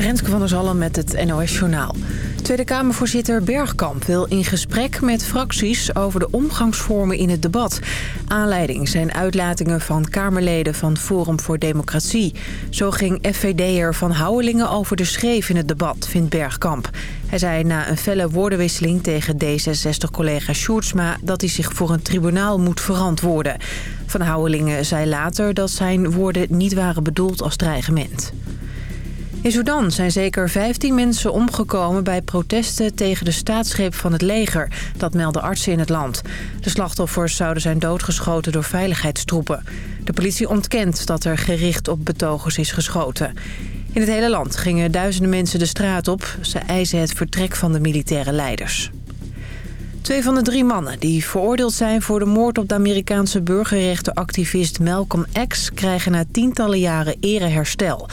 Renske van der Zallen met het NOS Journaal. Tweede Kamervoorzitter Bergkamp wil in gesprek met fracties over de omgangsvormen in het debat. Aanleiding zijn uitlatingen van Kamerleden van Forum voor Democratie. Zo ging FVD'er Van Houwelingen over de schreef in het debat, vindt Bergkamp. Hij zei na een felle woordenwisseling tegen D66-collega Sjoerdsma... dat hij zich voor een tribunaal moet verantwoorden. Van Houwelingen zei later dat zijn woorden niet waren bedoeld als dreigement. In Sudan zijn zeker 15 mensen omgekomen bij protesten tegen de staatsgreep van het leger. Dat melden artsen in het land. De slachtoffers zouden zijn doodgeschoten door veiligheidstroepen. De politie ontkent dat er gericht op betogers is geschoten. In het hele land gingen duizenden mensen de straat op. Ze eisen het vertrek van de militaire leiders. Twee van de drie mannen die veroordeeld zijn voor de moord op de Amerikaanse burgerrechtenactivist Malcolm X... krijgen na tientallen jaren ereherstel.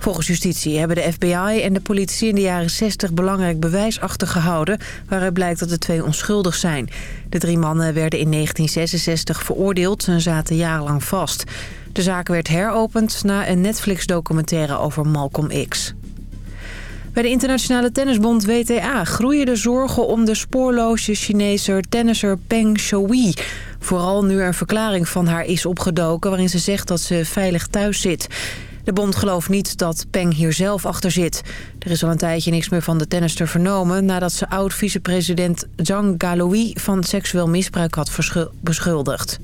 Volgens justitie hebben de FBI en de politie in de jaren 60 belangrijk bewijs achtergehouden... waaruit blijkt dat de twee onschuldig zijn. De drie mannen werden in 1966 veroordeeld en zaten jarenlang vast. De zaak werd heropend na een Netflix-documentaire over Malcolm X. Bij de internationale tennisbond WTA groeien de zorgen om de spoorloze Chinese tennisser Peng Shuai. Vooral nu er een verklaring van haar is opgedoken waarin ze zegt dat ze veilig thuis zit. De bond gelooft niet dat Peng hier zelf achter zit. Er is al een tijdje niks meer van de tennister vernomen... nadat ze oud-vicepresident Zhang Galoi van seksueel misbruik had beschuldigd.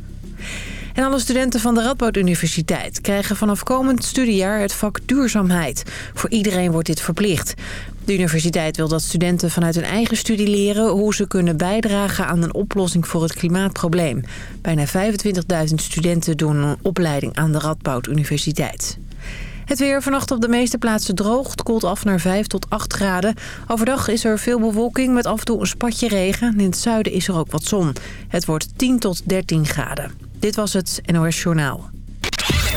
En alle studenten van de Radboud Universiteit krijgen vanaf komend studiejaar het vak duurzaamheid. Voor iedereen wordt dit verplicht. De universiteit wil dat studenten vanuit hun eigen studie leren hoe ze kunnen bijdragen aan een oplossing voor het klimaatprobleem. Bijna 25.000 studenten doen een opleiding aan de Radboud Universiteit. Het weer vannacht op de meeste plaatsen droog. Het koelt af naar 5 tot 8 graden. Overdag is er veel bewolking met af en toe een spatje regen. In het zuiden is er ook wat zon. Het wordt 10 tot 13 graden. Dit was het NOS Journaal.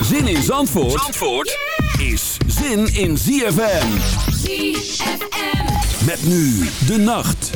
Zin in Zandvoort, Zandvoort is zin in ZFM. ZFM. Met nu de nacht.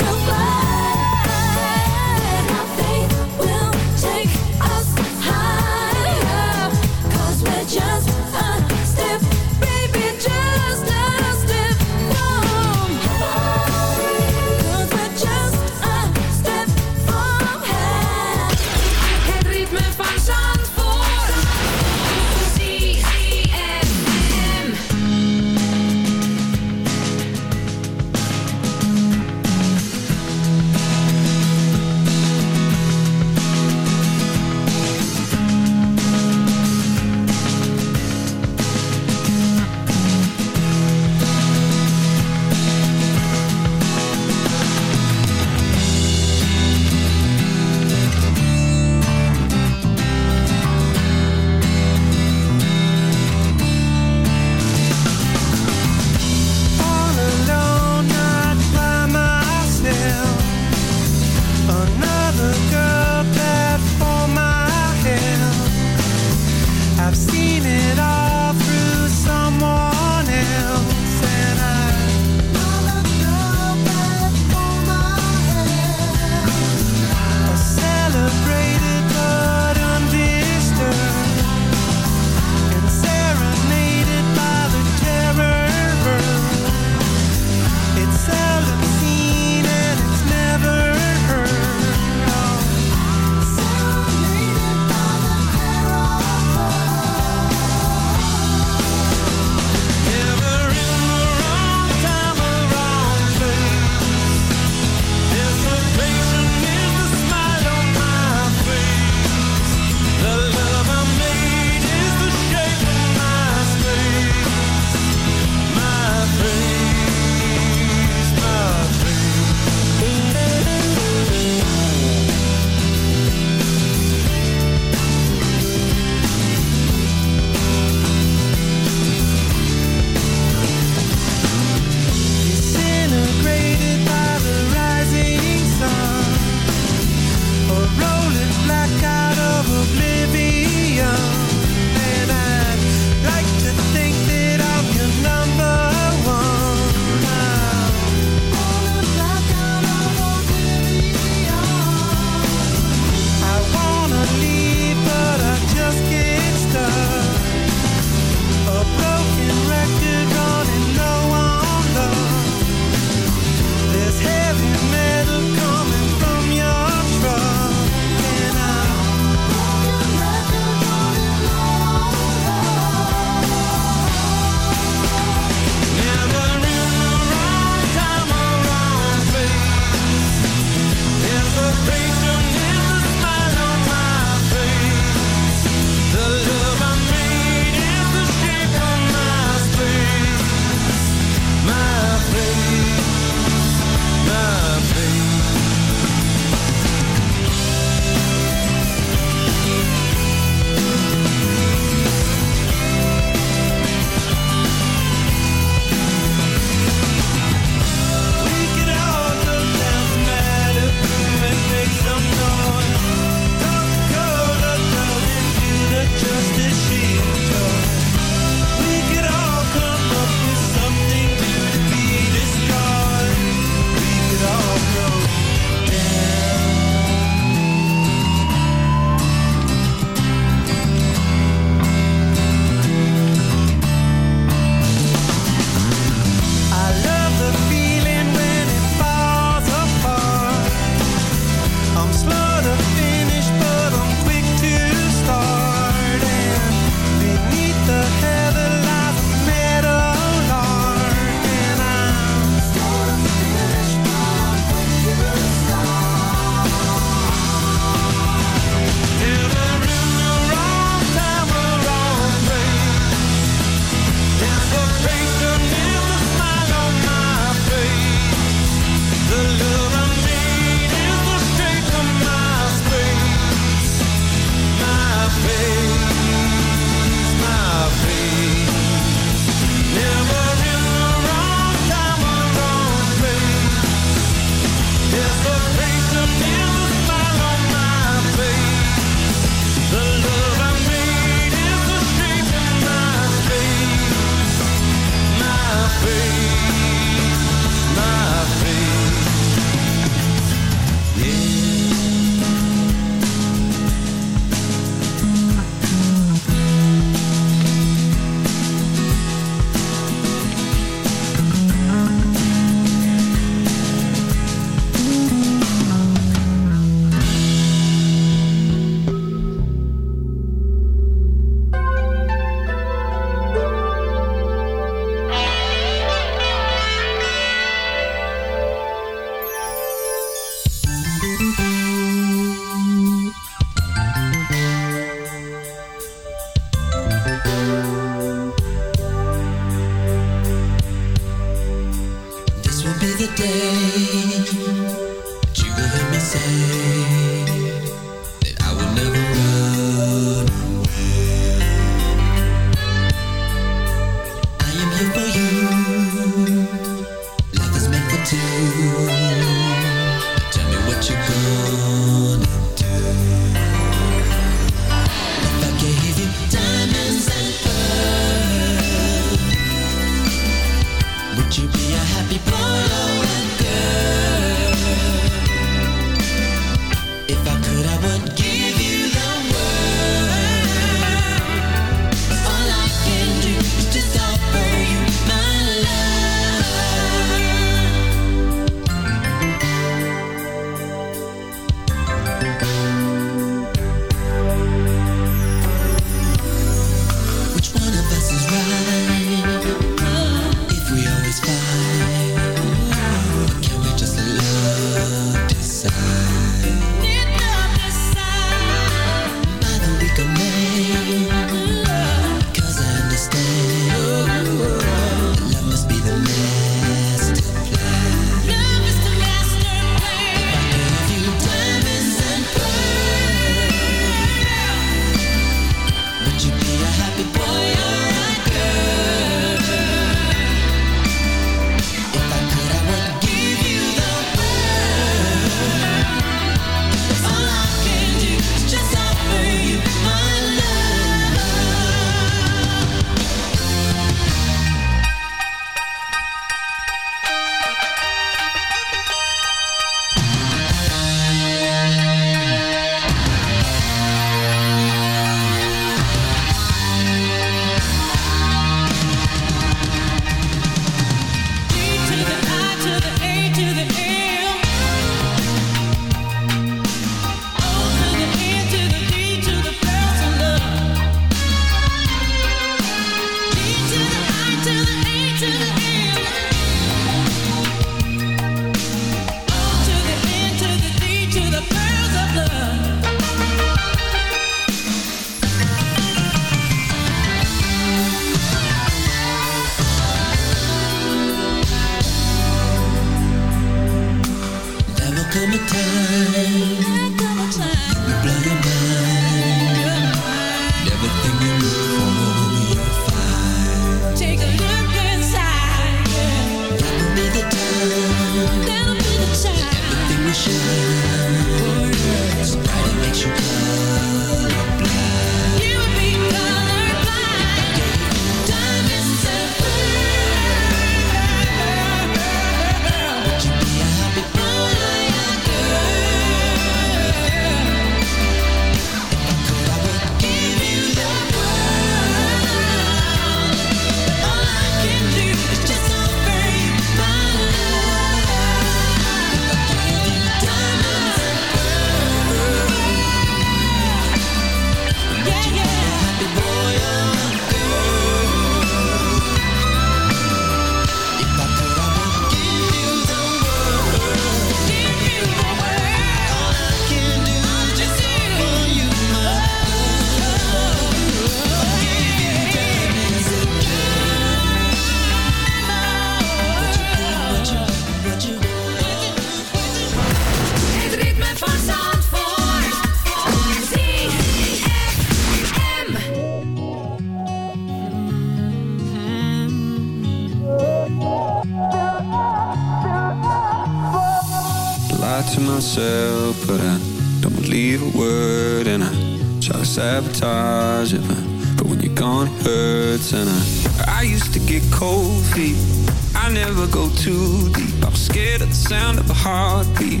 I never go too deep. I'm scared of the sound of a heartbeat.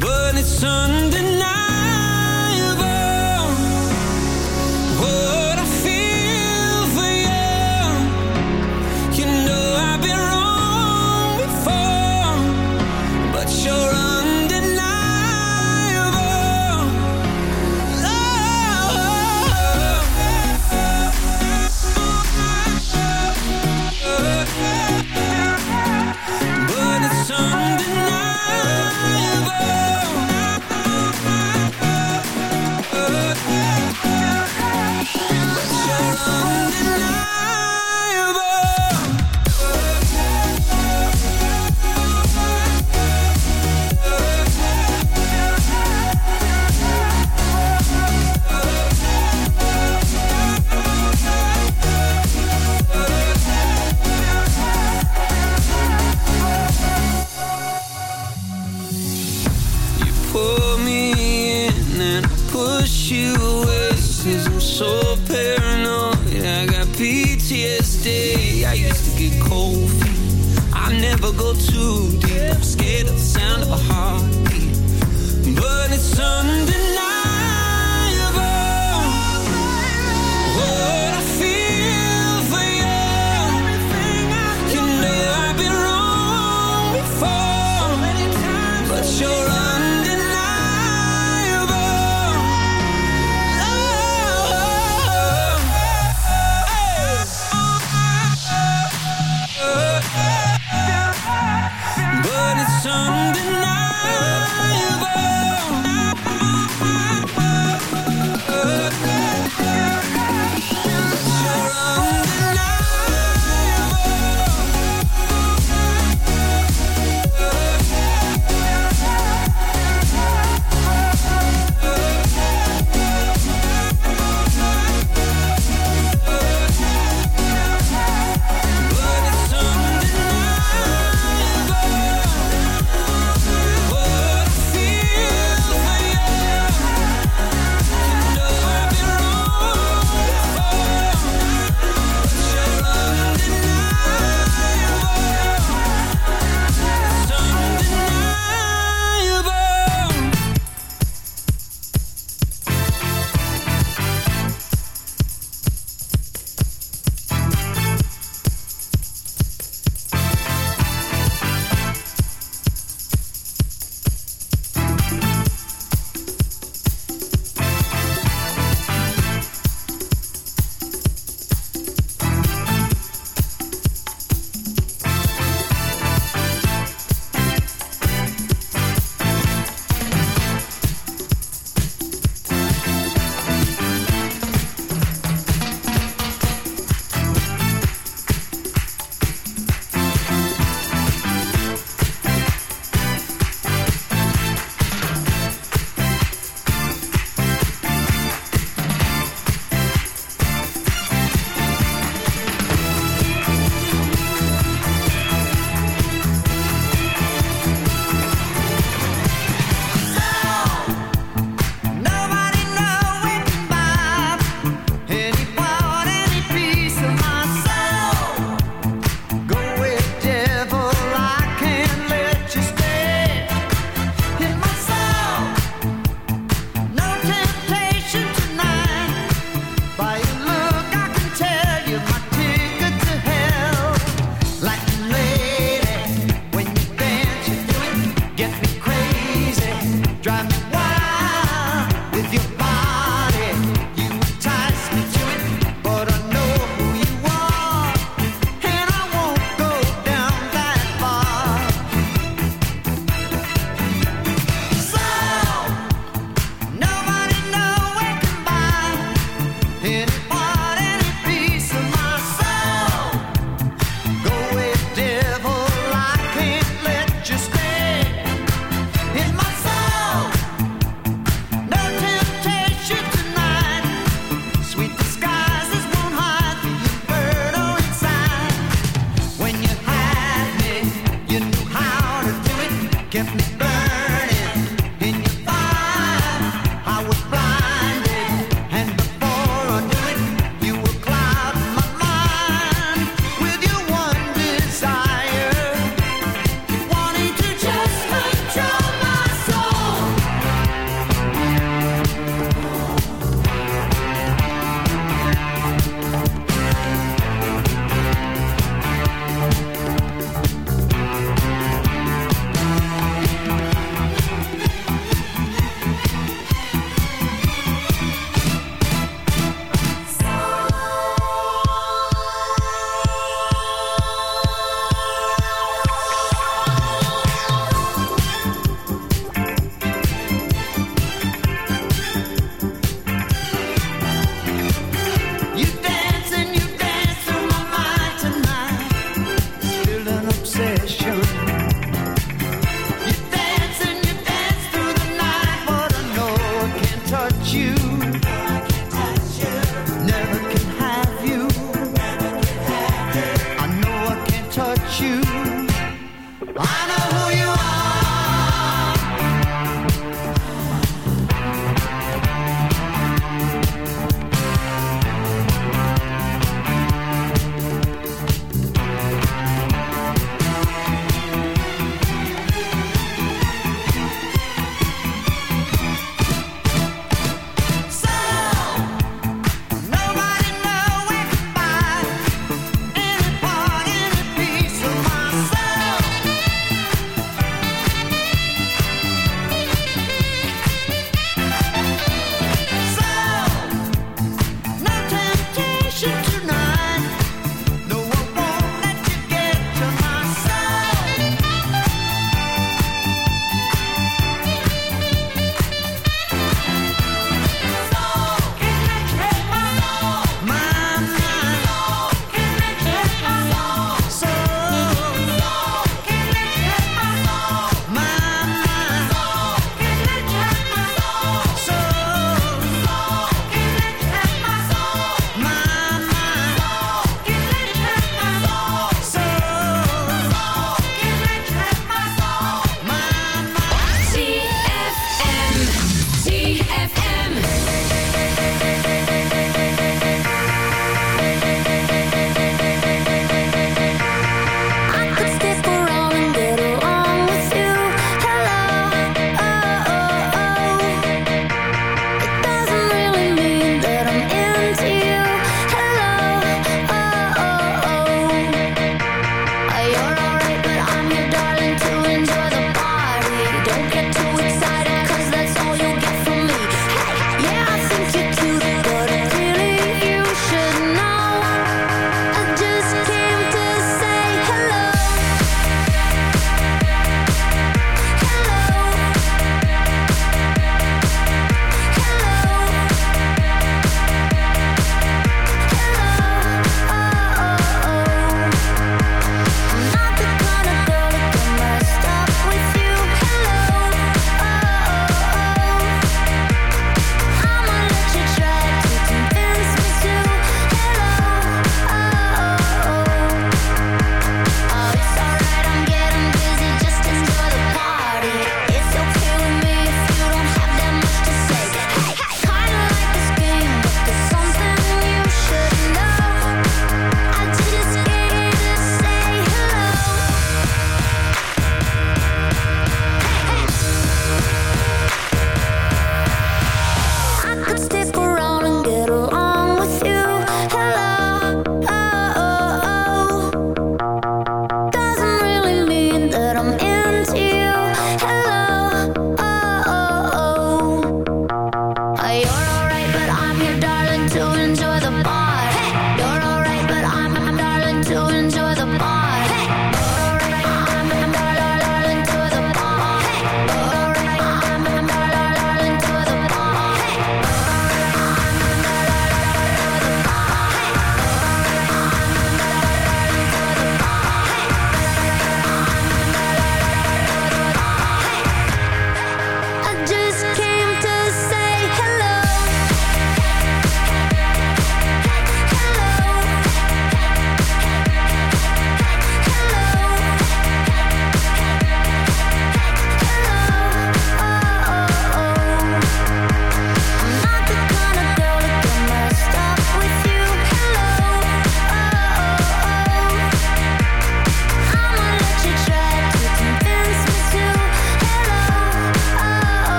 But it's sun go to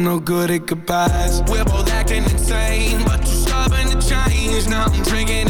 I'm no good at goodbyes. We're both acting insane But you're stubborn to change. Now I'm drinking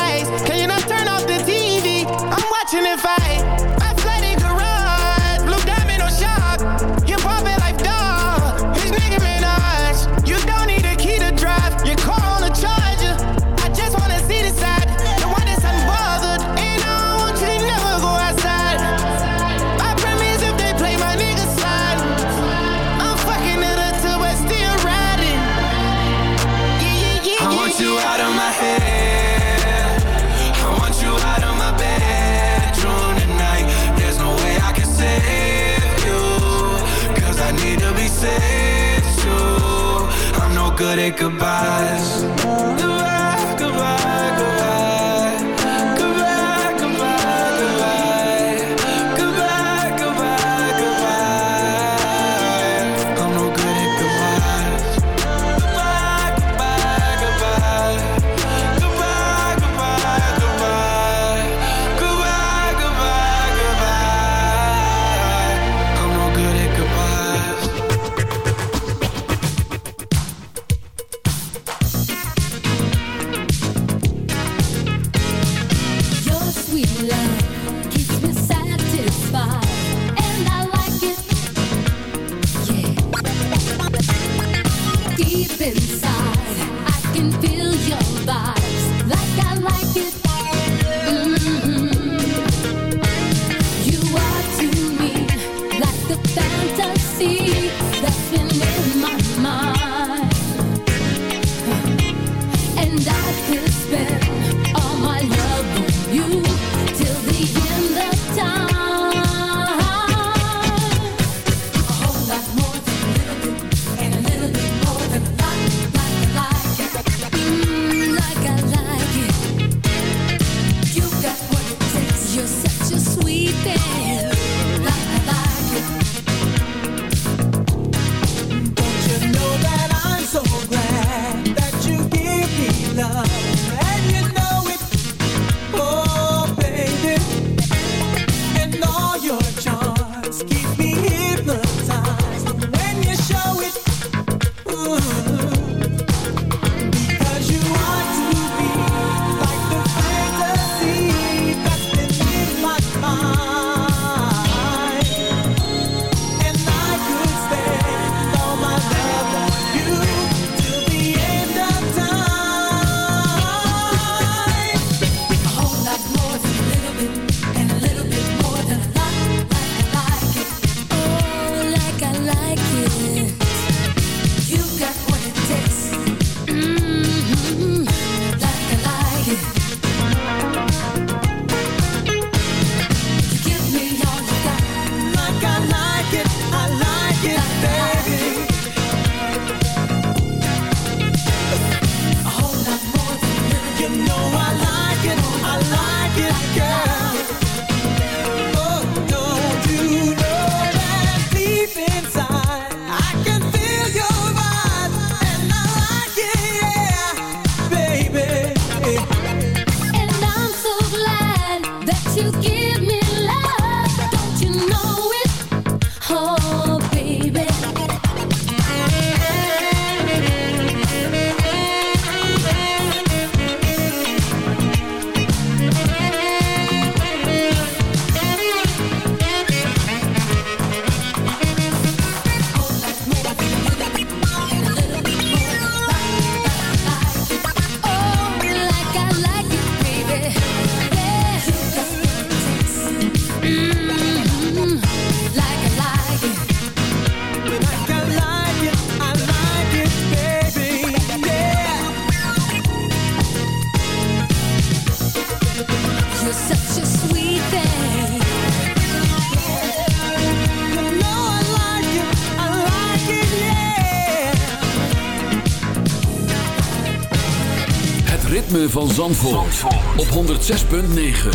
Zandvoort, Zandvoort. op 106.9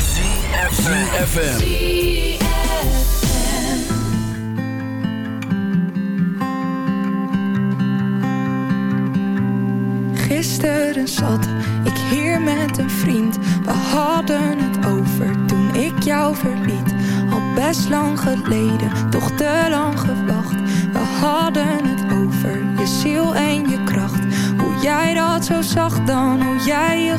CFFM Gisteren zat ik hier met een vriend. We hadden het over toen ik jou verliet. Al best lang geleden, toch te lang gewacht. We hadden het over je ziel en je kracht. Hoe jij dat zo zag dan, hoe jij je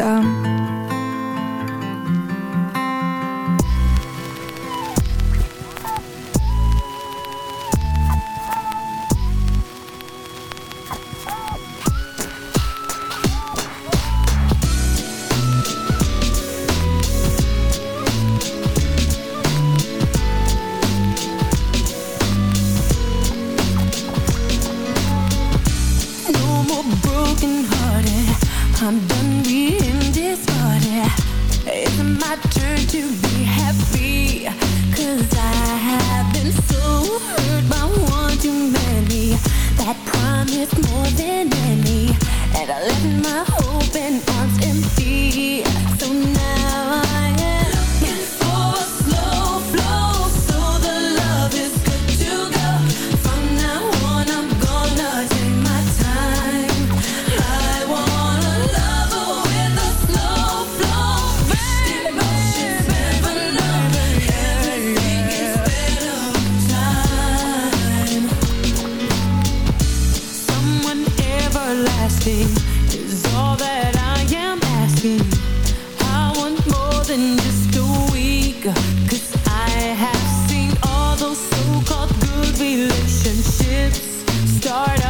um relationships start